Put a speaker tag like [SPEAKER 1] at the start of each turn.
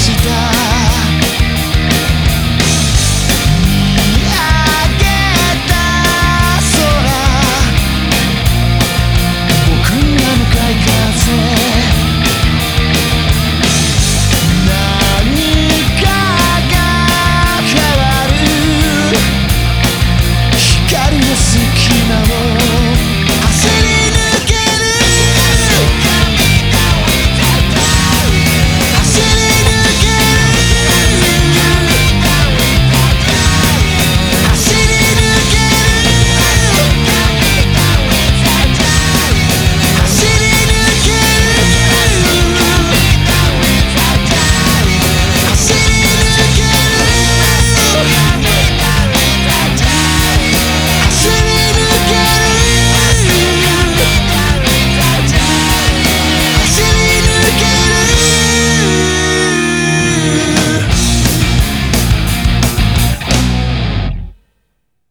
[SPEAKER 1] cidade.